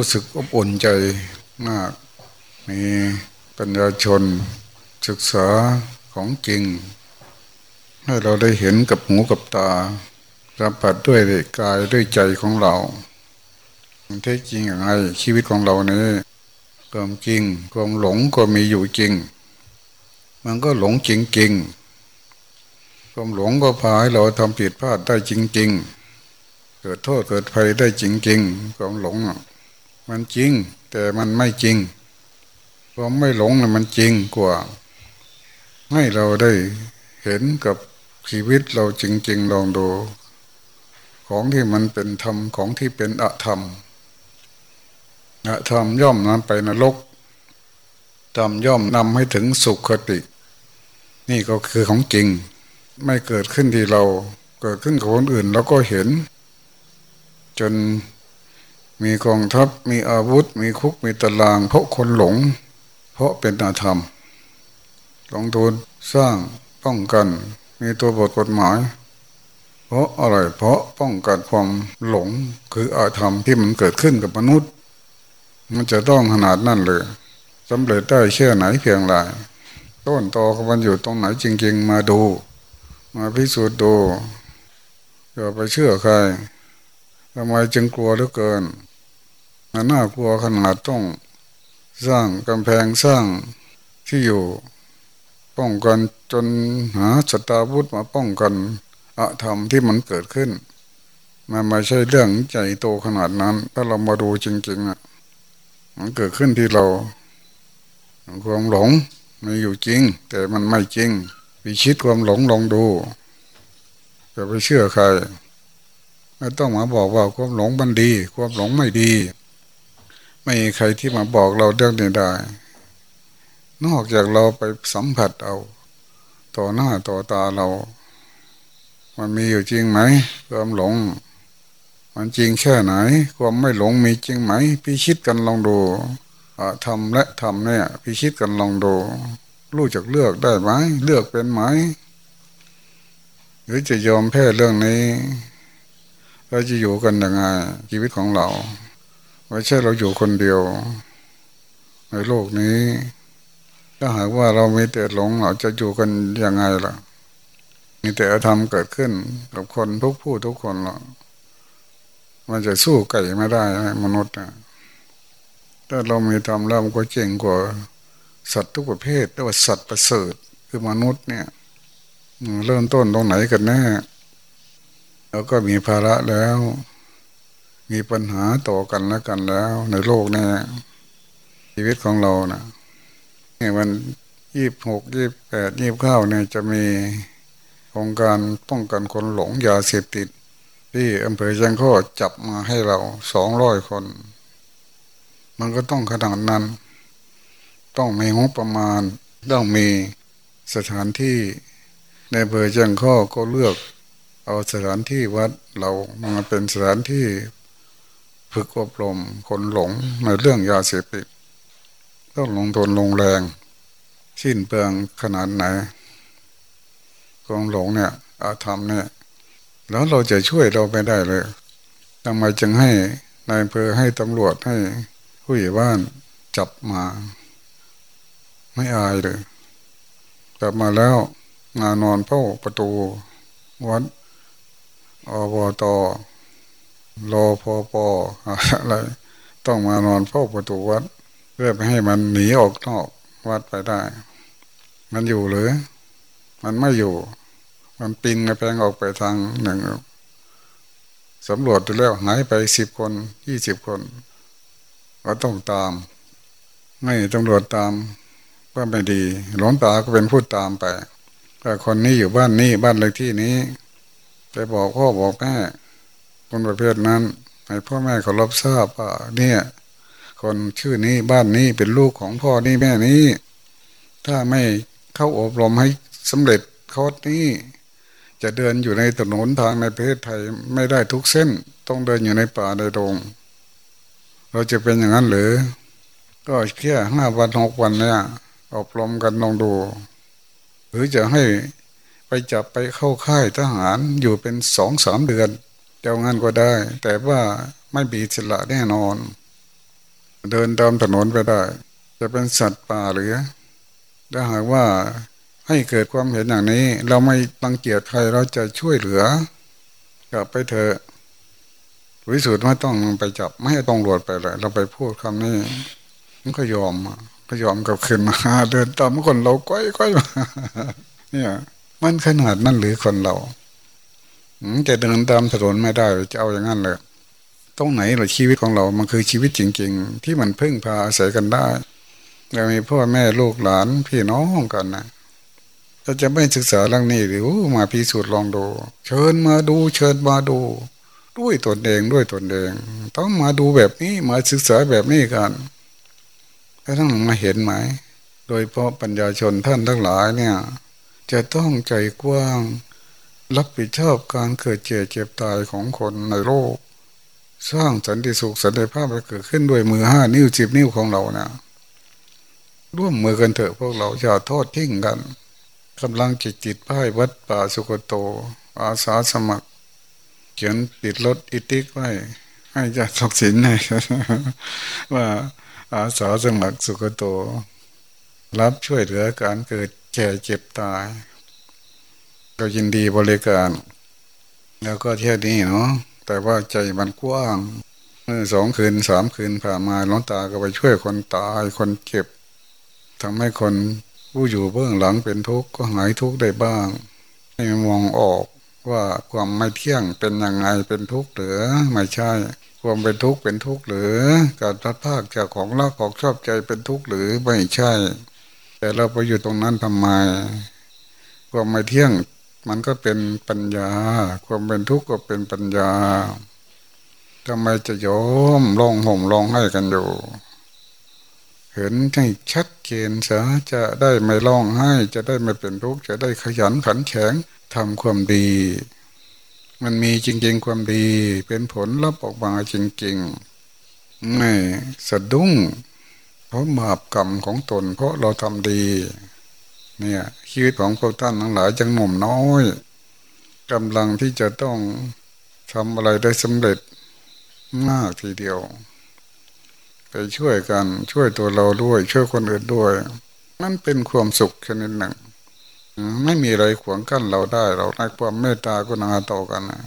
รู้สึกอบอุ่นใจมาก มีปัญญาชนศึกษาของจริง ให้เราได้เห็นกับหูกับตาสัมผัสด้วยกายด้วยใจของเราแท้จริงอย่างไรชีวิตของเราเนี่ยความจริงความหลงก็มีอยู่จริง มันก็หลงจริงจริงความหลงก็พาให้เราทำผิดพลาดได้จริงๆเกิดโทษเกิดภัยได้จริงๆความหลง มันจริง แต่มันไม่จริงความไม่หลงนะมันจริงกว่า ให้เราได้เห็นกับชีวิตเราจริง ๆ ลองดู ของที่มันเป็นธรรมของที่เป็นอธรรมอธรรมย่อมนำไปนรกธรรมย่อมนำให้ถึงสุขคติ นี่ก็คือของจริง ไม่เกิดขึ้นที่เราเกิดขึ้นกับคนอื่นเราก็เห็น จน มีกองทัพมีอาวุธ มีคุกมีตาราง เพราะคนหลง เพราะเป็นอาธรรมลงทุนสร้างป้องกัน มีตัวบทกฎหมาย เพราะอะไรเพราะป้องกันความหลงคืออาธรรมที่มันเกิดขึ้นกับมนุษย์ มันจะต้องขนาดนั่นเลยสำเร็จได้เชื่อไหนเพียงไรต้นตอของมันอยู่ตรงไหนจริง ๆ มาดู มาพิสูจน์ดูอย่าไปเชื่อใครทำไมจึงกลัวเหลือเกิน มันน่ากลัวขนาดต้องสร้างกำแพงสร้างที่อยู่ป้องกันจนหาสตาวุธมาป้องกันอะธรรมที่มันเกิดขึ้น มันไม่ใช่เรื่องใจโตขนาดนั้น ถ้าเรามาดูจริงๆอะมันเกิดขึ้นที่เราความหลงมีอยู่จริง แต่มันไม่จริงพิชิตความหลงลองดูจะไปเชื่อใครไม่ต้องมาบอกว่าความหลงมันดี ความหลงไม่ดี ไม่มีใครที่มาบอกเราเรื่องนี้ได้ นอกจากเราไปสัมผัสเอา ต่อหน้าต่อตาเรา มันมีอยู่จริงไหมความหลง มันจริงแค่ไหน ความไม่หลงมีจริงไหม พิชิตกันลองดูทำและทำเนี่ย พิชิตกันลองดู รู้จักเลือกได้ไหม เลือกเป็นไหม หรือจะยอมแพ้เรื่องนี้เราจะอยู่กันยังไงชีวิตของเรา ไม่ใช่เราอยู่คนเดียว ในโลกนี้ ถ้าหากว่าเราไม่แต่หลงเราจะอยู่กันยังไงล่ะ มีแต่ธรรมเกิดขึ้นกับคนทุกผู้ทุกคนหรอกมันจะสู้ไก่ไม่ได้มนุษย์นะถ้าเรามีธรรมแล้วมันก็เจ๋งกว่าสัตว์ทุกประเภทเรียกว่าสัตว์ประเสริฐคือมนุษย์เนี่ยเริ่มต้นตรงไหนกันแน่แล้วก็มีภาระแล้ว มีปัญหาต่อกันแล้วกันแล้ว ในโลกนี้ชีวิตของเรานะเนี่ยวันยี่บหกยี่บแปดยี่บเก้าเนี่ยจะมีโครงการป้องกันคนหลงยาเสพติด ที่อำเภอจังข้อจับมาให้เราสองร้อยคน มันก็ต้องขนาดนั้น ต้องมีงบประมาณ ต้องมีสถานที่ในอำเบอร์จังข้อก็เลือก เอาสถานที่วัดเรามาเป็นสถานที่ ฝึกอบรมคนหลงในเรื่องยาเสพติดต้องลงทุนลงแรงสิ้นเปลืองขนาดไหนกองหลงเนี่ยอาธรรมเนี่ย แล้วเราจะช่วยเราไม่ได้เลยทำไมจึงให้นายอำเภอให้ตำรวจให้ผู้ใหญ่บ้านจับมา ไม่อายเลยกลับมาแล้วงานนอนเฝ้าประตู วัดอบตอ รอพอปออะไรต้องมานอนเฝ้าประตูวัด เพื่อไม่ให้มันหนีออกนอกวัดไปได้ มันอยู่หรือ มันไม่อยู่ มันปินกระแพงออกไปทางหนึ่งสำรวจดูแล้วหายไปสิบคนยี่สิบคน ก็ต้องตาม ไม่ตำรวจตามก็ไม่ดี หลวงตาก็เป็นพูดตามไปแต่คนนี้อยู่บ้านนี้บ้านเลขที่นี้ไปบอกพ่อบอกแม่ คนประเภทนั้น ให้พ่อแม่เขารับทราบว่าเนี่ย คนชื่อนี้บ้านนี้เป็นลูกของพ่อนี่แม่นี้ ถ้าไม่เข้าอบรมให้สำเร็จคอร์สนี้ จะเดินอยู่ในถนนทางในประเทศไทยไม่ได้ทุกเส้น ต้องเดินอยู่ในป่าในดง เราจะเป็นอย่างนั้นหรือ ก็แค่ห้าวันหกวันเนี่ยอบรมกันลองดู หรือจะให้ไปจับไปเข้าค่ายทหารอยู่เป็นสองสามเดือน เจ้างั้นก็ได้ แต่ว่าไม่บีสละแน่นอน เดินตามถนนไปได้ จะเป็นสัตว์ป่าหรือถ้าหากว่าให้เกิดความเห็นอย่างนี้ เราไม่ตังเกียจใครเราจะช่วยเหลือกลับไปเถอะวิสุทธ์ไม่ต้องไปจับ ไม่ให้ต้องรวดไปเลยเราไปพูดคำนี้มันก็ยอมก็ยอมกับขึ้นมาเดินตามคนเราก้อยก้อยมาเนี่ย มันขนาดนั้นหรือคนเรา จะเดินตามถนนไม่ได้จะเอาอย่างนั้นเลยตรงไหนหรือชีวิตของเรา มันคือชีวิตจริง ๆ ที่มันพึ่งพาอาศัยกันได้เรามีพ่อแม่ลูกหลานพี่น้องกันนะถ้าจะไม่ศึกษาเรื่องนี้หรือมาพิสูจน์ลองดู เชิญมาดู เชิญมาดู ด้วยตนเองด้วยตนเอง ต้องมาดูแบบนี้มาศึกษาแบบนี้กันแล้วต้องมาเห็นไหม โดยเพราะปัญญาชนท่านทั้งหลายเนี่ย จะต้องใจกว้าง รับผิดชอบการเกิดเจ็บเจ็บตายของคนในโลก สร้างสันติสุขสันติภาพให้เกิดขึ้นด้วยมือห้านิ้วจิบนิ้วของเราเนี่ยร่วมมือกันเถอะพวกเราอย่าโทษทิ้งกันกำลังจิตจิตพ่ายวัดป่าสุกโต อาสาสมัคร เขียนติดรถอิติกไว้ ให้จะทักสินให้ว่าอาสาสมัครสุกโต รับช่วยเหลือการเกิดแก่เจ็บตาย ก็ยินดีบริการ แล้วก็เที่ยวนี้เนาะแต่ว่าใจมันกว้างเมื่อสองคืนสามคืนผ่านมาล้นตาก็ไปช่วยคนตายคนเจ็บทำให้คนผู้อยู่เบื้องหลังเป็นทุกข์ก็หายทุกข์ได้บ้าง ให้มองออกว่าความไม่เที่ยงเป็นยังไงเป็นทุกข์หรือไม่ใช่ ความเป็นทุกข์เป็นทุกข์หรือ การพัดภาคจากของรักของชอบใจเป็นทุกข์หรือไม่ใช่ แต่เราไปอยู่ตรงนั้นทำไม ความไม่เที่ยง มันก็เป็นปัญญา ความเป็นทุกข์ก็เป็นปัญญาทำไมจะยอมร้องห่มร้องให้กันอยู่ เห็นให้ชัดเจนซะจะได้ไม่ร้องไห้ จะได้ไม่เป็นทุกข์จะได้ขยันขันแข็งทำความดี มันมีจริง ๆ ความดี เป็นผลลัพธ์ออกมาจริงๆ ไม่สะดุ้งเพราะบาปกรรมของตนเพราะเราทำดี เนี่ยชีวิตของพวกท่านทั้งหลายจังหนุ่มน้อยกำลังที่จะต้องทำอะไรได้สำเร็จมากทีเดียว ไปช่วยกันช่วยตัวเราด้วย ช่วยคนอื่นด้วยนั่นเป็นความสุขชนิดหนึ่ง ไม่มีอะไรขวางกั้นเราได้ เราในความเมตตากุณาต่อกันนะ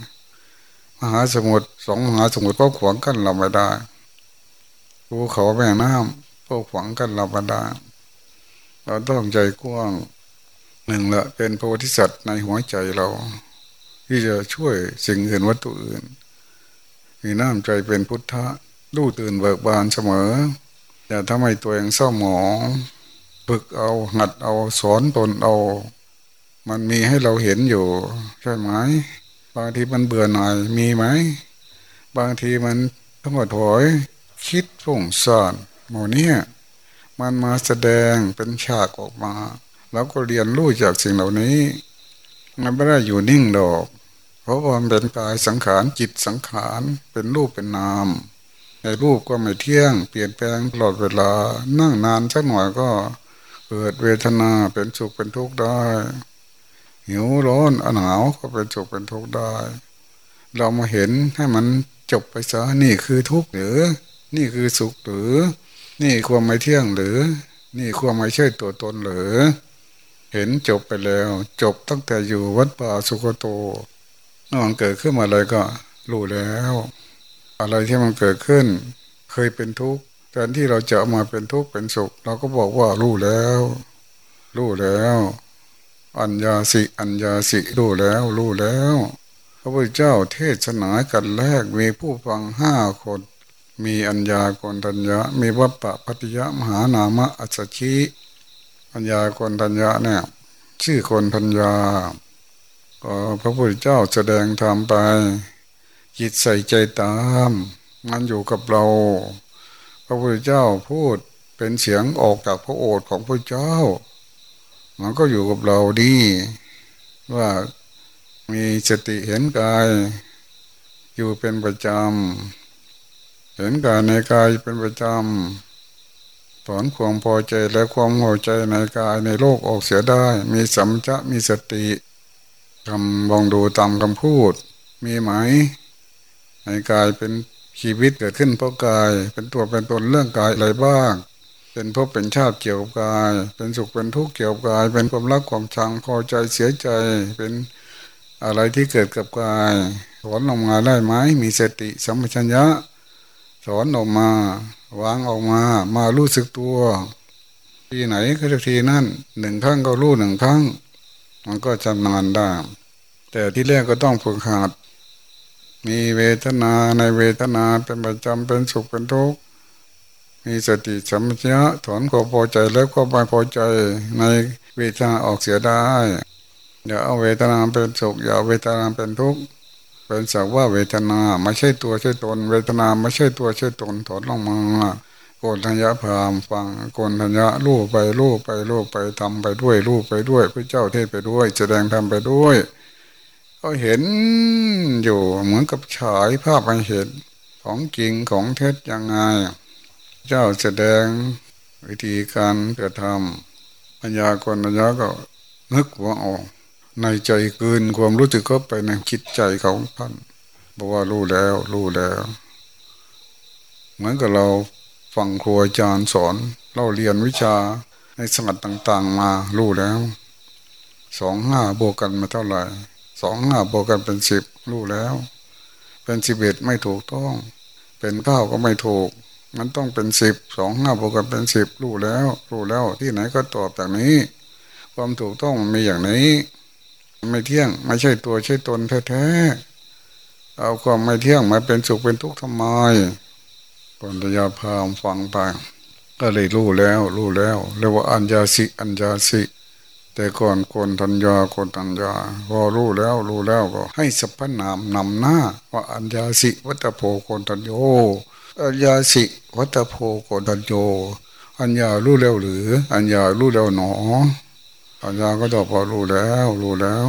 มหาสมุทรสองมหาสมุทรก็ขวางกั้นเราไม่ได้ภูเขาแม่น้ำก็ขวางกั้นเราไม่ได้ เราต้องใจกว้างหนึ่งละเป็นโพธิสัตว์ในหัวใจเรา ที่จะช่วยสิ่งอื่นวัตถุอื่น มีน้ำใจเป็นพุทธะรู้ตื่นเบิกบานเสมอ อย่าทำให้ตัวเองเศร้าหมองฝึกเอาหัดเอาสอนตนเอา มันมีให้เราเห็นอยู่ ใช่ไหมบางทีมันเบื่อหน่ายมีไหม บางทีมันทั้งหมดถอย คิดฝุ่งซ่านโมเนี่ย มันมาแสดงเป็นฉากออกมาแล้วก็เรียนรู้จากสิ่งเหล่านี้ มันไม่ได้อยู่นิ่งดอก เพราะว่ามันเป็นกายสังขารจิตสังขารเป็นรูปเป็นนาม ในรูปก็ไม่เที่ยง เปลี่ยนแปลงตลอดเวลา นั่งนานสักหน่อยก็เกิดเวทนาเป็นสุขเป็นทุกข์ได้ หิวร้อนหนาวก็เป็นสุขเป็นทุกข์ได้ เรามาเห็นให้มันจบไปซะนี่คือทุกข์หรือ นี่คือสุขหรือ นี่ความไม่เที่ยงหรือ นี่ความไม่ใช่ตัวตนหรือ เห็นจบไปแล้ว จบตั้งแต่อยู่วัดป่าสุโกโตนอนเกิดขึ้นมาเลยก็รู้แล้ว อะไรที่มันเกิดขึ้น เคยเป็นทุกข์แทนที่เราจะมาเป็นทุกข์เป็นสุข เราก็บอกว่ารู้แล้ว รู้แล้ว อัญญาสิ อัญญาสิรู้แล้ว รู้แล้ว พระพุทธเจ้าเทศนากันแรกมีผู้ฟังห้าคน มีอัญญากรทัญญะ มีวัปปะพัติยะมหานามะอัศชิอัญญากรทัญญะเนี่ย ชื่อคนทัญญาก็พระพุทธเจ้าแสดงธรรมไปจิตใส่ใจตามมันอยู่กับเรา พระพุทธเจ้าพูดเป็นเสียงออกจากพระโอษฐ์ของพระเจ้า มันก็อยู่กับเราดีว่ามีสติเห็นกาย อยู่เป็นประจำ เห็นกายในกายเป็นประจำถอนความพอใจและความหัวใจในกายในโลกออกเสียได้ มีสัมจะมีสติคำลองดูตามคำพูด มีไหม ในกายเป็นชีวิตเกิดขึ้นเพราะกาย เป็นตัวเป็นตนเรื่องกายอะไรบ้าง เป็นพบเป็นชาติเกี่ยวกับกาย เป็นสุขเป็นทุกข์เกี่ยวกับกาย เป็นความรักความชังพอใจเสียใจ เป็นอะไรที่เกิดกับกายสอนออกมาได้ไหมมีสติสัมปชัญญะ สอนออกมา วางออกมา มารู้สึกตัว ทีไหนก็ทีนั่นหนึ่งครั้งก็รู้หนึ่งครั้ง มันก็จำนานได้ แต่ที่แรกก็ต้องฝึกหัดมีเวทนาในเวทนาเป็นประจำเป็นสุขเป็นทุกข์มีสติสัมปชัญญะถอนความพอใจแล้วก็ไม่พอใจในเวทนาออกเสียได้อย่าเอาเวทนาเป็นสุขอย่าเวทนาเป็นทุกข์ เป็นสักว่าเวทนาไม่ใช่ตัวใช่ตน เวทนาไม่ใช่ตัวใช่ตนถอนลงมาโกนทัญญาพรามฟังโกนทัญญาลู่ไปลู่ไปลู่ไปทำไปด้วยลู่ไปด้วยพระเจ้าเทศไปด้วย แสดงทำไปด้วย ก็เห็นอยู่เหมือนกับฉายภาพให้เห็นของจริงของเท็จยังไง เจ้าแสดงวิธีการกระทำปัญญาคนปัญญาก็นึกว่าออก ในใจเกินความรู้สึกเข้าไปในคิดใจของท่านบอกว่ารู้แล้ว รู้แล้ว เหมือนกับเราฟังครูอาจารย์สอน เราเรียนวิชาในสงัดต่างๆมารู้แล้วสองห้าบวกกันมาเท่าไหร่สองห้าบวกกันเป็นสิบรู้แล้ว เป็นสิบเอ็ดไม่ถูกต้อง เป็นเก้าก็ไม่ถูก มันต้องเป็นสิบสองห้าบวกกันเป็นสิบรู้แล้ว รู้แล้วที่ไหนก็ตอบแบบนี้ ความถูกต้องมันมีอย่างนี้ ไม่เที่ยง ไม่ใช่ตัวใช่ตนแท้ๆเอาความไม่เที่ยงมาเป็นสุขเป็นทุกข์ทำไมปัญญาพามฟังไปก็เลยรู้แล้ว รู้แล้วเรียกว่าอัญญาสิอัญญาสิแต่ก่อนคนทัญญาคนทัญญาพอรู้แล้วรู้แล้วก็ ให้สัพพนามนำหน้า ว่าอัญญาสิวัตโพคนทัญโยอัญญาสิวัตโพคนทัญโยอัญญารู้แล้วหรือ อัญญารู้แล้วหนอ อัญญาก็ตอบพอรู้แล้ว รู้แล้ว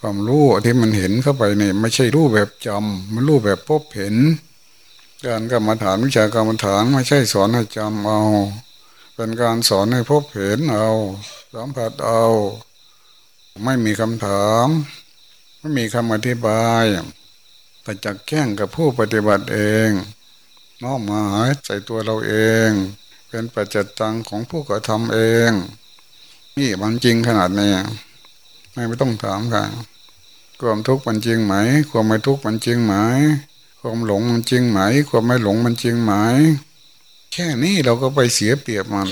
ความรู้ที่มันเห็นเข้าไปนี่ไม่ใช่รู้แบบจำมันรู้แบบพบเห็นการกรรมฐานวิชากรรมฐานไม่ใช่สอนให้จำเอา เป็นการสอนให้พบเห็นเอาสัมผัสเอา ไม่มีคำถาม ไม่มีคำอธิบายไปจักแก้งกับผู้ปฏิบัติเองน้อมมายใส่ตัวเราเอง เป็นปัจจตังของผู้กระทำเอง นี่มันจริงขนาดนี้ไม่ไม่ต้องถามกันความทุกข์มันจริงไหม ความไม่ทุกข์มันจริงไหม ความหลงมันจริงไหม ความไม่หลงมันจริงไหม แค่นี้เราก็ไปเสียเปรียบมัน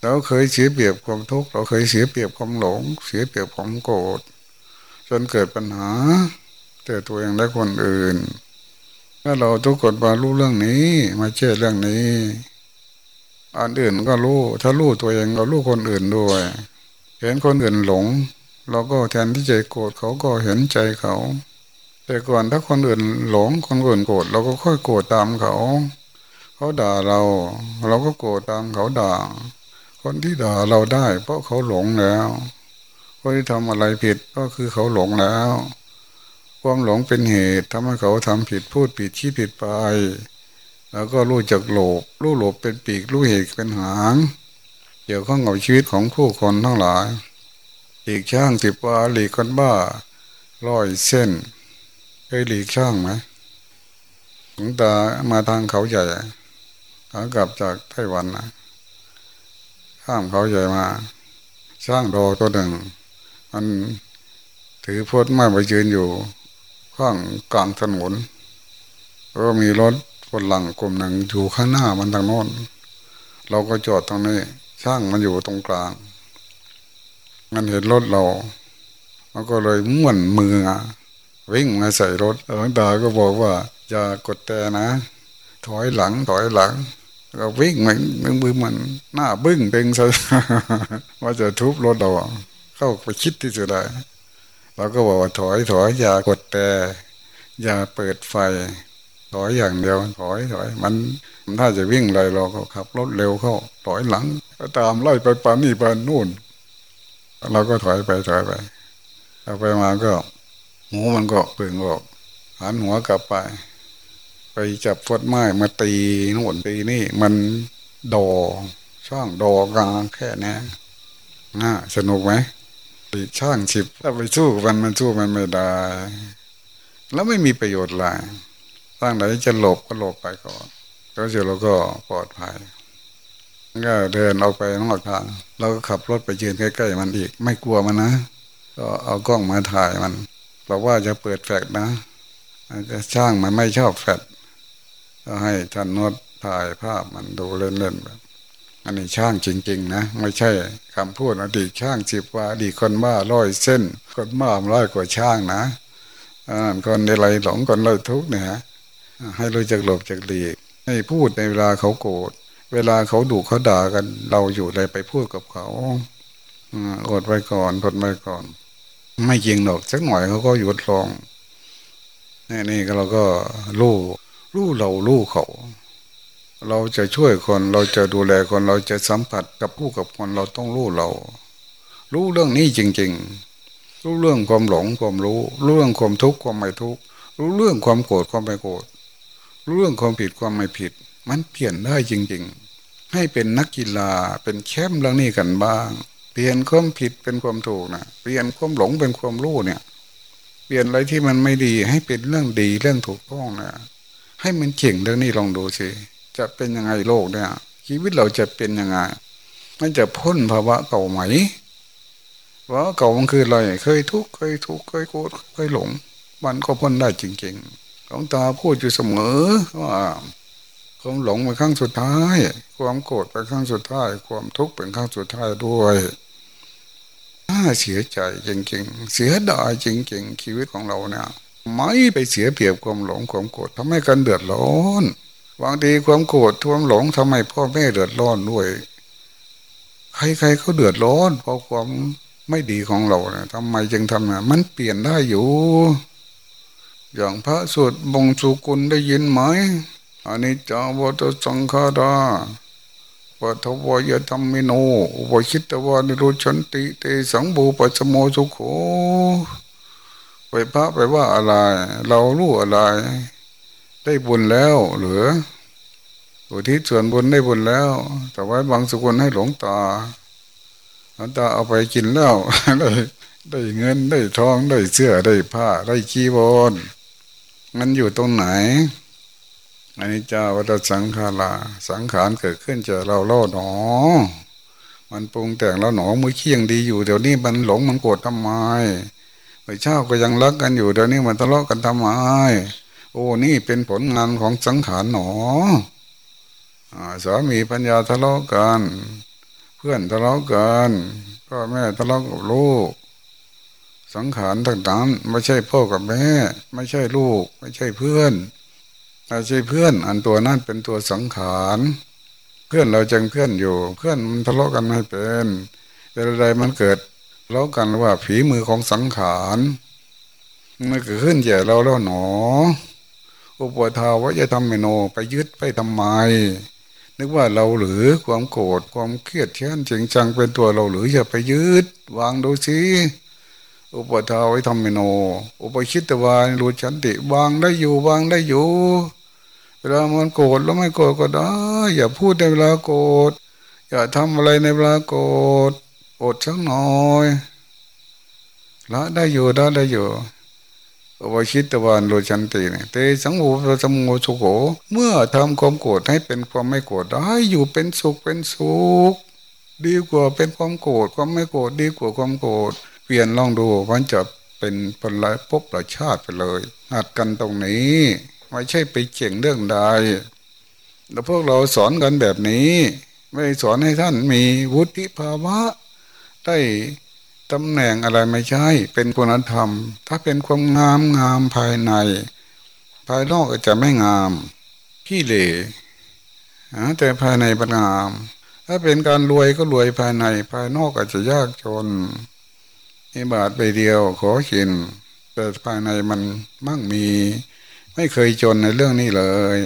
เราเคยเสียเปรียบความทุกข์เราเคยเสียเปรียบความหลง เสียเปรียบความโกรธจนเกิดปัญหา แต่ตัวเองและคนอื่น ถ้าเราทุกคนมารู้เรื่องนี้ มาเชื่อเรื่องนี้ อันอื่นก็รู้ ถ้ารู้ตัวเองก็รู้คนอื่นด้วย เห็นคนอื่นหลง เราก็แทนที่จะโกรธเขาก็เห็นใจเขา แต่ก่อนถ้าคนอื่นหลงคนอื่นโกรธเราก็ค่อยโกรธตามเขา เขาด่าเรา เราก็โกรธตามเขาด่า คนที่ด่าเราได้ เพราะเขาหลงแล้วคนที่ทำอะไรผิดก็คือเขาหลงแล้ว ความหลงเป็นเหตุทำให้เขาทำผิดพูดผิดชี้ผิดไป แล้วก็รู้จักหลบรู้หลบเป็นปีกรู้เหตุเป็นหางเกี่ยวข้องกับชีวิตของผู้คนทั้งหลายอีกช่างสิบวาหลีกคนบ้าร้อยเส้นเคยหลีกช่างไหมหลวงตามาทางเขาใหญ่ขากลับจากไต้หวันนะข้ามเขาใหญ่มาสร้างโดตัวหนึ่งมันถือพดไม้ไปยืนอยู่ ข้างกลางถนนก็มีรถ คนหลังกลุ่มหนึ่งอยู่ข้างหน้ามันทางโน้น เราก็จอดตรงนี้ ช่างมันอยู่ตรงกลาง มันเห็นรถเรา มันก็เลยม้วนมือวิ่งมาใส่รถหลวงตาก็บอกว่า อย่ากดแต่นะ ถอยหลังถอยหลัง ก็วิ่งมันมือมันหน้าบึ้งเต็งซะว่าจะทุบรถเราเข้าไปคิดที่สุดได้เราก็บอกว่าถอยถอยอย่ากดแต่ อย่าเปิดไฟ ถอยอย่างเดียวถอยถอยมันถ้าจะวิ่งอะไรเราก็ขับรถเร็วเข้าถอยหลัง ก็ตามไล่ไปปานนี่ปานนู่น เราก็ถอยไปถอยไปเอาไปมาก็หูมันก็เปลืองออกหันหัวกลับไป ไปจับฟดไม้มาตีนู่นตีนี่ มันดอช่างดอกลางแค่นี้น่าสนุกไหมตีช่างฉิบถ้าไปสู้มันมันสู้มันไม่ได้ แล้วไม่มีประโยชน์อะไร ตั้งไหนจะหลบก็หลบไปก่อนแล้วเสร็จเราก็ปลอดภัยก็เดินออกไปนอกทางเราก็ขับรถไปยืนใกล้ๆมันอีก ไม่กลัวมันนะก็เอากล้องมาถ่ายมันบอกว่าจะเปิดแฟลชนะจะช่างมันไม่ชอบแฟลชก็ให้ท่านนวดถ่ายภาพมันดูเล่นๆแบบอันนี้ช่างจริง ๆ นะ ไม่ใช่คำพูดอดีตช่างสิบว่าอดีตคนบ้าร้อยเส้น คนบ้าร้อยกว่าช่างนะอ่าคนในไรหลงคนไรทุกเนี่ย ให้รู้จักหลบจักหลีก ให้พูดในเวลาเขาโกรธเวลาเขาดุเขาด่ากัน เราอยู่อะไรไปพูดกับเขาอดไว้ก่อนอดไว้ก่อน ไม่จริงหรอกสักหน่อยเขาก็หยุดลงนี่นี่ก็เราก็รู้รู้เรารู้เขา เราจะช่วยคนเราจะดูแลคนเราจะสัมผัสกับผู้กับคนเราต้องรู้เรา รู้เรื่องนี้จริง ๆ รู้เรื่องความหลงความรู้ รู้เรื่องความทุกข์ความไม่ทุกข์รู้เรื่องความโกรธความไม่โกรธ เรื่องความผิดความไม่ผิด มันเปลี่ยนได้จริง ๆ ให้เป็นนักกีฬาเป็นแชมป์เรื่องนี้กันบ้าง เปลี่ยนความผิดเป็นความถูกนะเปลี่ยนความหลงเป็นความรู้เนี่ย เปลี่ยนอะไรที่มันไม่ดีให้เป็นเรื่องดีเรื่องถูกต้องนะให้มันเก่งเรื่องนี้ลองดูสิจะเป็นยังไงโลกเนี่ย ชีวิตเราจะเป็นยังไงมันจะพ้นภาวะเก่าไหมว่าเก่ามันคืออะไรเคยทุกข์เคยทุกข์เคยโกรธเคยหลง มันก็พ้นได้จริง ๆ หลวงตาพูดอยู่เสมอว่าความหลงเป็นครั้งสุดท้าย ความโกรธเป็นครั้งสุดท้าย ความทุกข์เป็นครั้งสุดท้ายด้วยน่าเสียใจจริงๆ เสียดายจริงๆ ชีวิตของเราเนี่ยไม่ไปเสียเปรียบความหลงความโกรธทำให้กันเดือดร้อนบางทีความโกรธท่วมหลงทำไมพ่อแม่เดือดร้อนด้วย ใครๆเขาเดือดร้อนเพราะความไม่ดีของเราเนี่ยทำไมจึงทำเนี่ยมันเปลี่ยนได้อยู่ อย่างพระสวดบงสุกุลได้ยินไหมอันนี้จาวตสังขาราปัทวายธรรมิโนอุปชิตวานิรุชันติเตสังบูปัสโมสุโขไปพระไปว่าอะไร เรารู้อะไร ได้บุญแล้วหรืออุทิศส่วนบุญได้บุญแล้ว แต่ว่าบางสุกุลให้หลงตาหลวงตาเอาไปกินแล้วได้ได้เงินได้ทองได้เสื้อได้ผ้าได้กีบอน มันอยู่ตรงไหนอันนี้เจ้าวัฏสังขาราสังขารเกิดขึ้นจากเราเล่าหนอ มันปรุงแต่งแล้วหนอมือเคียงดีอยู่เดี๋ยวนี้มันหลงมันโกรธทำไมเมื่อเช้าก็ยังรักกันอยู่เดี๋ยวนี้มันทะเลาะกันทำไมโอ้นี่เป็นผลงานของสังขารหนอสามีปัญญาทะเลาะกัน เพื่อนทะเลาะกันพ่อแม่ทะเลาะกับลูก สังขารต่างๆไม่ใช่พ่อกับแม่ ไม่ใช่ลูก ไม่ใช่เพื่อนไม่ใช่เพื่อน อันตัวนั้นเป็นตัวสังขารเพื่อนเราจังเพื่อนอยู่ เพื่อนมันทะเลาะกันไม่เป็นแต่ใดมันเกิดทะเลาะกันว่าผีมือของสังขารมันเกิดขึ้นแก่เราแล้วหนอ อุปทาวะจะทำเมโนไปยึดไปทำไม นึกว่าเราหรือความโกรธความเครียดเช่นจริงจังเป็นตัวเราหรืออย่าไปยึด วางดูสิ อุปทาไว้ทำเมโน อุปชิดตวานรู้ฉันติวางได้อยู่วางได้อยู่ เวลามันโกรธแล้วไม่โกรธก็ได้ อย่าพูดในเวลาโกรธอย่าทำอะไรในเวลาโกรธอดสักหน่อยละได้อยู่ได้ได้อยู่วชิตะวานโลชันติเตสังโฆสมโมสุโขเมื่อทำความโกรธให้เป็นความไม่โกรธได้อยู่เป็นสุขเป็นสุข ดีกว่าเป็นความโกรธความไม่โกรธดีกว่าความโกรธ เปลี่ยนลองดูมันจะเป็นผลายพบประชาติไปเลยหัดกันตรงนี้ไม่ใช่ไปเก่งเรื่องใดแล้วพวกเราสอนกันแบบนี้ ไม่สอนให้ท่านมีวุฒิภาวะ ได้ตำแหน่งอะไรไม่ใช่ เป็นคุณธรรม ถ้าเป็นความงามงามภายใน ภายนอกอาจจะไม่งามขี้เหร่แต่ภายในเป็นงาม ถ้าเป็นการรวยก็รวยภายใน ภายนอกอาจจะยากจน มีบาทไปเดียวขอขินแต่ภายในมันมั่งมี ไม่เคยจนในเรื่องนี้เลย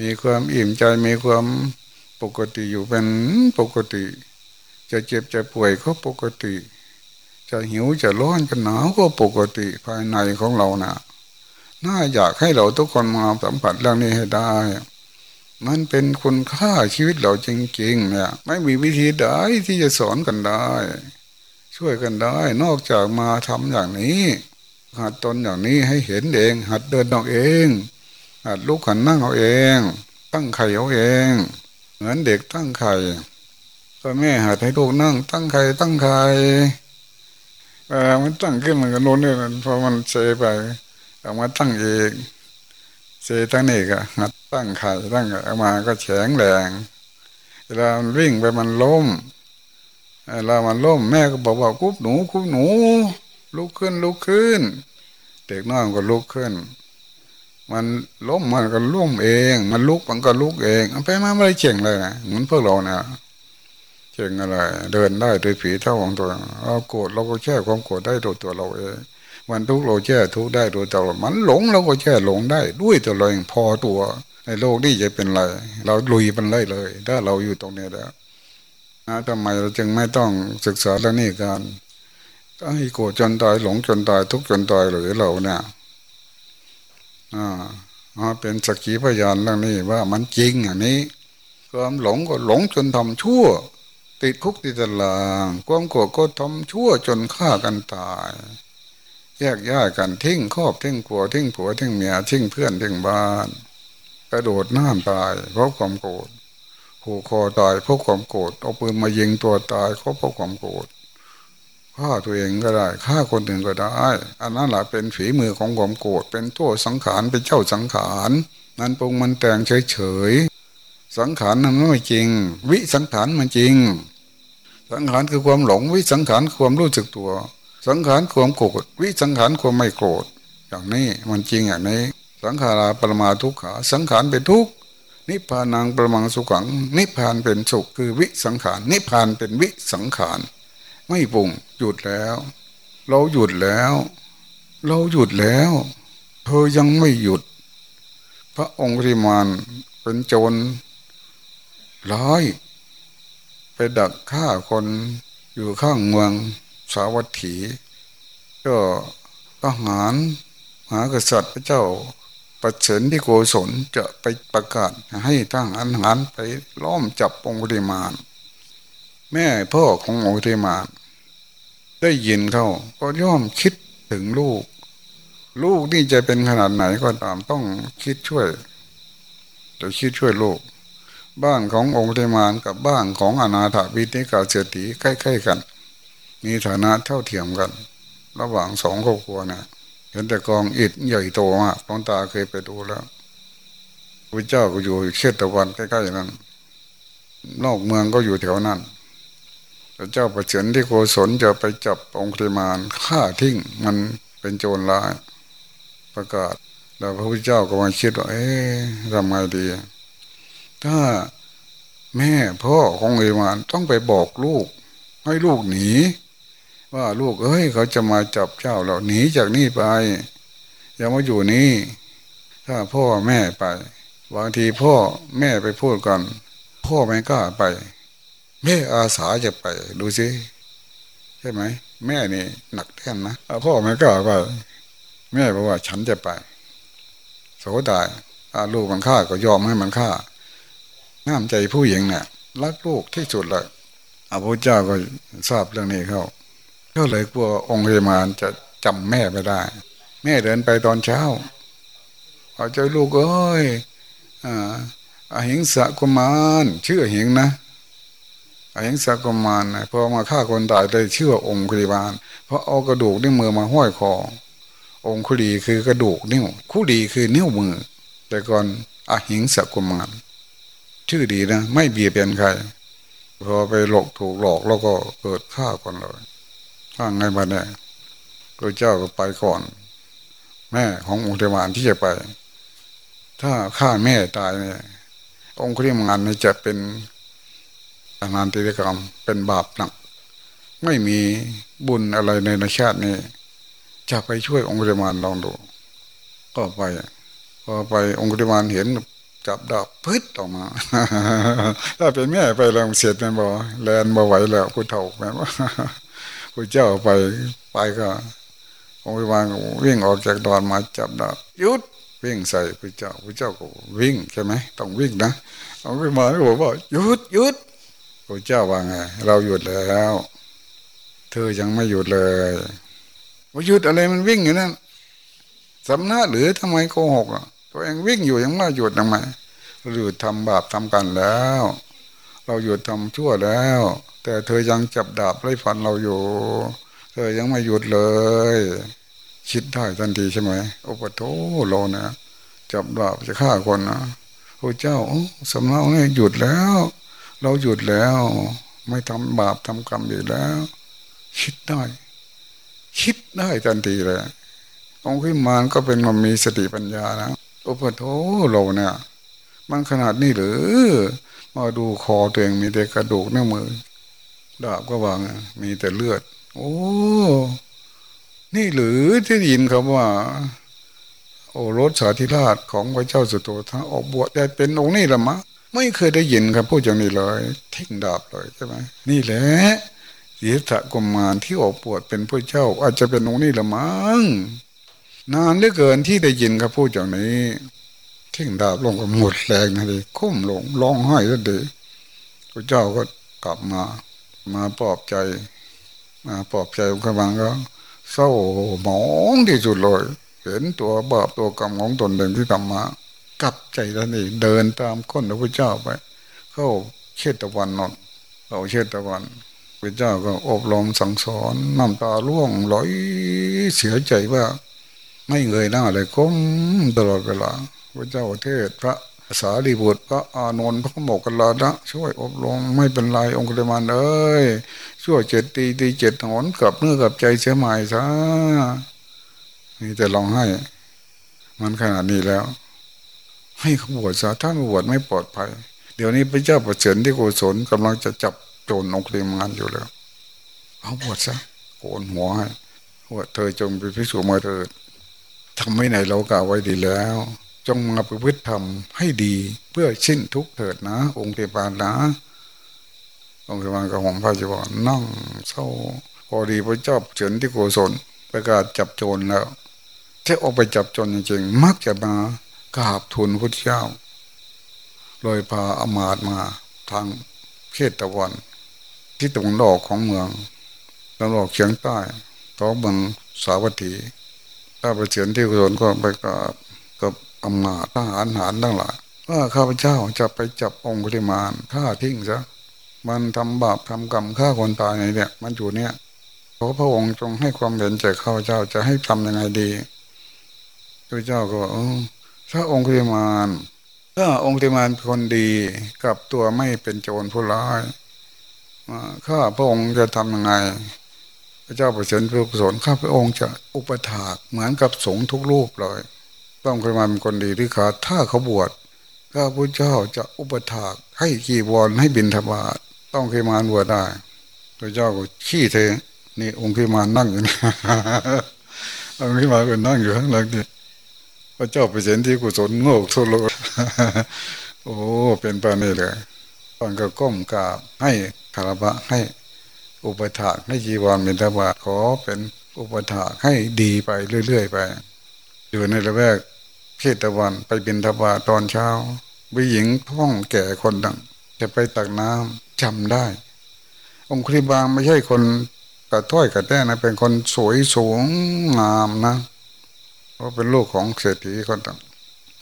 มีความอิ่มใจมีความปกติอยู่เป็นปกติ จะเจ็บจะป่วยก็ปกติ จะหิวจะร้อนจะหนาวก็ปกติภายในของเรานะ่ะน่าอยากให้เราทุกคนมาสัมผัสเรื่องนี้ให้ได้ มันเป็นคุณค่าชีวิตเราจริงๆเนี่ย ไม่มีวิธีใดที่จะสอนกันได้ ช่วยกันได้ นอกจากมาทำอย่างนี้ หัดตนอย่างนี้ให้เห็นเอง หัดเดินออกเอง หัดลูกขันนั่งเอาเอง ตั้งไข่เอาเอง เหมือนเด็กตั้งไข่ก็แม่หัดให้ลูกนั่ง ตั้งไข่ตั้งไข่เออมันตั้งขึ้นมันก็โน้นเนี่ยพอมันเซไปเอามาตั้งเองเซตั้งนี่ก็หัดตั้งไข่ตั้งเอามาก็แข็งแรงเวลาวิ่งไปมันล้ม เวลามันล้มแม่ก็บอกว่ากุ๊บหนูกุ๊บหนู ลุกขึ้นลุกขึ้น เด็กน้อยก็ลุกขึ้น มันล้มมันก็ล้มเอง มันลุกมันก็ลุกเองไปมาไม่ได้เก่งเลยนะเหมือนพวกเราเนี่ยเก่งอะไร เดินได้โดยผีเท่าของตัวเราโกรธเราก็แช่ความโกรธได้โดยตัวเราเองมันทุกเราแช่ทุกได้โดยตัวเรามันหลงเราก็แช่หลงได้ ด้วยตัวเราเองพอตัวในโลกนี้จะเป็นไร เราลุยมันเลยเลย ถ้าเราอยู่ตรงนี้แล้ว นะทำไมเราจึงไม่ต้องศึกษาเรื่องนี้กันก็ให้โกรธจนตายหลงจนตายทุกจนตายหรือเราเนี่ยอ่าเป็นสกีพยานเรื่องนี้ว่ามันจริงอันนี้ความหลงก็หลงจนทำชั่ว ติดคุกติดตารางความโกรธก็ทำชั่วจนฆ่ากันตาย แยกย้ายกันทิ้งครอบทิ้งผัวทิ้งผัวทิ้งเมียทิ้งเพื่อนทิ้งบ้าน กระโดดน้ำตายเพราะความโกรธ ผูกคอตายเพราะความโกรธเอาปืนมายิงตัวตายเพราะความโกรธฆ่าตัวเองก็ได้ฆ่าคนอื่นก็ได้ อันนั้นแหละเป็นฝีมือของความโกรธเป็นตัวสังขารเป็นเจ้าสังขารนั้นปรุงมันแต่งเฉยๆสังขารนั้นไม่จริง วิสังขารมันจริง สังขารคือความหลง วิสังขารความรู้สึกตัว สังขารความโกรธวิสังขารความไม่โกรธอย่างนี้มันจริงอย่างนี้ สังขาราปรมาทุกขาสังขารเป็นทุกข์ นิพพานังประมังสุขัง นิพพานเป็นสุขคือวิสังขาร นิพพานเป็นวิสังขาร ไม่ปรุงหยุดแล้ว เราหยุดแล้ว เราหยุดแล้ว เธอยังไม่หยุด พระองค์ริมานเป็นโจรร้ายไปดักฆ่าคนอยู่ข้างเมืองสาวัตถี ก็ทหารมหากษัตริย์พระเจ้า ประเสริฐที่โกศลจะไปประกาศให้ทั้งอันหารไปล้อมจับองค์ริมานแม่พ่อขององค์ริมานได้ยินเขาก็ย่อมคิดถึงลูก ลูกนี่จะเป็นขนาดไหนก็ตามต้องคิดช่วย จะคิดช่วยลูก บ้านขององค์เทมานกับบ้านของอนาถบิณิกาเศรษฐีใกล้ๆกัน มีฐานะเท่าเทียมกัน ระหว่างสองครอบครัวนะเห็นแต่กองอิฐใหญ่โตมากหลวงตาเคยไปดูแล้วพระเจ้าก็อยู่เขตตะวันใกล้ๆอย่างนั้น นอกเมืองก็อยู่แถวนั้นพระเจ้าประเสริฐที่โกศลจะไปจับองค์ริมานฆ่าทิ้งมันเป็นโจรร้ายประกาศ แล้วพระพุทธเจ้าก็มาคิดว่า เอ๊ะทำไงดี ถ้าแม่พ่อของริมานต้องไปบอกลูก ให้ลูกหนี ว่าลูกเอ้ย เขาจะมาจับเจ้าเราหนีจากนี่ไป อย่ามาอยู่นี่ถ้าพ่อแม่ไปบางทีพ่อแม่ไปพูดกันพ่อไม่กล้าไป แม่อาสาจะไป ดูสิใช่ไหมแม่นี่หนักแท่นนะพ่อแม่ก็ไป แม่บอกว่าฉันจะไป โสดายลูกมันฆ่าก็ยอมให้มันฆ่าน้ำใจผู้หญิงเนี่ยรักลูกที่สุดเลยพระพุทธเจ้าก็ทราบเรื่องนี้เขา ก็เลยกลัวองค์เรมานจะจำแม่ไม่ได้ แม่เดินไปตอนเช้าเอาใจลูกเอ้ยอ่าอหิงสะกุมารชื่อหิงนะอหิงสากมานพอมาฆ่าคนตายได้ชื่อองคุลีบาลเพราะเอากระดูกนิ้วมือมาห้อยคอองคุลีคือกระดูกนิ้วคู่ดีคือนิ้วมือ แต่ก่อนอหิงสากมานชื่อดีนะ ไม่เบียดเบียนใคร พอไปหลอกถูกหลอกแล้วก็เกิดฆ่าคนเลย ข้าไงมาเนี่ยพระเจ้าก็ไปก่อน แม่ขององค์เทวานที่จะไป ถ้าฆ่าแม่ตายเนี่ย องคุลีมานนี่จะเป็นอนันติกรรมเป็นบาปหนัก ไม่มีบุญอะไรในนชาตินี้จะไปช่วยองค์เดมานลองดู ก็ไปพอไปองค์เดมานเห็นจับดาบพึดออกมา ถ้าเป็นแม่ไปแล้วเสียดแม่บอแลนบ่ไหวแล้วกูเท่าแม่ว่า กูเจ้าไปไปก็องค์เดมานวิ่งออกจากดอนมาจับดาบยุดวิ่งใส่พระเจ้าพระเจ้าก็วิ่งใช่ไหมต้องวิ่งนะองค์เดมานก็บอกว่ายุดยุดพระเจ้าว่าไงเราหยุดแล้ว เธอยังไม่หยุดเลยว่าหยุดอะไรมันวิ่งอยู่นั่นสำนักหรือทำไมโกหกอะตัวเองวิ่งอยู่ยังไม่หยุดทำไมเราหยุดทำบาปทำกันแล้ว เราหยุดทำชั่วแล้ว แต่เธอยังจับดาบไล่ฟันเราอยู่ เธอยังไม่หยุดเลย คิดได้ทันทีใช่ไหมโอปโตเราเนี่ยจับดาบจะฆ่าคนนะพระเจ้าสำนักนี่หยุดแล้ว เราหยุดแล้ว ไม่ทำบาปทำกรรมอีกแล้ว คิดได้ คิดได้ทันทีเลยองค์ขึ้นมาก็เป็นมันมีสติปัญญานะโอปโตเราเนี่ยมันขนาดนี้หรือ มาดูคอตัวเองมีแต่กระดูกในมือ ดาบก็วางมีแต่เลือด โอ้ นี่หรือที่ยินคำว่า โอรถสาธิราชของพระเจ้าสุโธทนออกบวชได้เป็นองค์นี้ละมะ ไม่เคยได้ยินครับพูดอย่างนี้เลยทิ้งดาบเลยใช่ไหมนี่แหละศีรษะกุมารที่ออกบวชเป็นพระเจ้า อาจจะเป็นองค์นี้ละมั้งนานเหลือเกินที่ได้ยินครับพูดอย่างนี้ทิ้งดาบลงก็หมดแรงนะดิคุ้มลงร้องไห้แล้วดีพระเจ้าก็กลับมา มาปลอบใจ มาปลอบใจค์ขบังก็เศร้าหมองที่สุดเลย เห็นตัวบาปตัวกรรมของตนเองที่ทำมากลับใจท่านเองเดินตามคนพระเจ้าไป เข้าเชตตะวันนอนเราเชตตะวันพระเจ้าก็อบรมสั่งสอนน้ำตาล่วงไหลเสียใจว่า ไม่เงยหน้าเลยก้มตลอดเวลาพระเจ้าเทศพระ สารีบุตรพระอานนท์พระโมกขลานะช่วยอบรมไม่เป็นไรองค์เดมันเอ้ยช่วยเจ็ดตีตีเจ็ดหนกับเนื้อกับใจเสียใหม่ซะนี่แต่ลองให้ มันขนาดนี้แล้ว ให้ขบวชซะถ้าไม่บวชไม่ปลอดภัย เดี๋ยวนี้พระเจ้าประเสริฐที่โกศลกำลังจะจับโจรองค์เดมันอยู่แล้ว เอาบวชซะโกนหัวให้ว่าเธอจงไปพิสูจน์มาเถิดทำไม่ไหนเรากล่าวไว้ดีแล้ว จงมาประพฤติธรรมให้ดีเพื่อชิ้นทุกเถิดนะ องค์เทพานนะ องค์เทพานกับหงพระจีวรนั่งเศร้าพอดีพระเจ้าเฉินที่โกศลประกาศจับโจรแล้วจะออกไปจับโจรจริงๆมักจะมากราบทูลพระเจ้าลยพาอมาตมาทางเขตตะวัน ที่ตรงดอกของเมืองตะวันออกเฉียงใต้ท้องเมืองสาวัตถีถ้าไปเฉินที่โกศลก็ไปกราบกับ อำนาจทหารหารทั้งหลายว่าข้าพเจ้าจะไปจับองคุลิมานฆ่าทิ้งซะมันทำบาปทำกรรมฆ่าคนตายในเนี่ย มันอยู่เนี่ยขอพระองค์จงให้ความเห็นแก่ข้าพเจ้าจะให้ทำยังไงดีพระเจ้าก็เออถ้าองคุลิมานถ้าองคุลิมานคนดีกับตัวไม่เป็นโจรผู้ร้ายข้าพระองค์จะทำยังไง พระเจ้าประเสริฐพระกุศลข้าพระองค์จะอุปถากเหมือนกับสงฆ์ทุกรูปเลย ต้องเคยมาเป็นคนดีหรือขาถ้าเขาบวชก็พระเจ้าจะอุปถากให้กีวรให้บินธบาตต้องเคยมาบวชได้พระเจ้าก็ขี้เทนี่องค์เคยมานั่งอยู่นะองค์เคยมาก็นั่งอยู่ข้างหลังนี่พระเจ้าไปเห็นที่กุศลโง่ทุลโอ้ เป็นปานี่เลยตอนก็ก้มกราบให้คารวะให้อุปถากให้จีวรบินธบาตขอเป็นอุปถากให้ดีไปเรื่อยๆไปอยู่ในระแวก เขตตะวันไปบินทบาตอนเช้าวิหญิงท้องแก่คนดัง จะไปตักน้ำจำได้ องคุริบางไม่ใช่คนกระถ้อยกระแต้นะเป็นคนสวยสูงงามนะเพราะเป็นลูกของเศรษฐีคนต่าง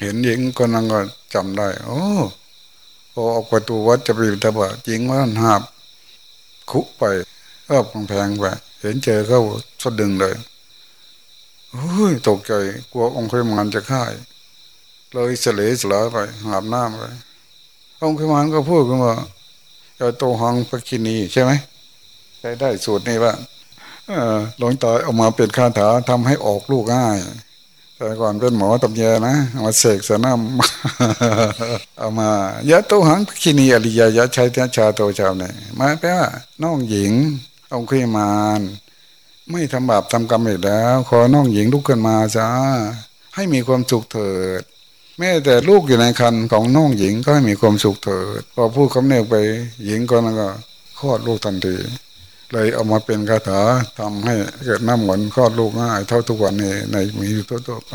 เห็นหญิงคนนั้นก็จำได้ โอ้พอออกประตูวัดจะไปบินทบาทหญิงมันหาบคุไปเอบกำแพงไปเห็นเจอเขาสะดึงเลย ตกใจกลัวองค์เคมานจะฆ่าเลยเสลสลาไปหาบน้ำไปองค์เคมานก็พูดกันว่าจะโตหังพระคินีใช่ไหมใช้ได้สูตรนี้ว่าหลวงตาออกมาเป็นคาถาทำให้ออกลูกง่าย แต่ก่อนเป็นหมอตำแยนะมาเสกสนามเอามายะโตหังพระคินีอริยยะชัยเทชาโตชาวเนี่ยมาแปลว่าน้องหญิงองค์เคมาน ไม่ทำบาปทำกรรมอีกแล้ว ขอน้องหญิงลุกขึ้นมาจ้าให้มีความสุขเถิด แม้แต่ลูกอยู่ในคันของน้องหญิงก็ให้มีความสุขเถิด พอพูดคำเนี้ไปหญิงก็นั้นก็คลอดลูกทันที เลยเอามาเป็นคาถาทำให้เกิดน้ำหมอนคลอดลูกง่ายเท่าทุกวันนี้ในมีอยู่ตัวๆไป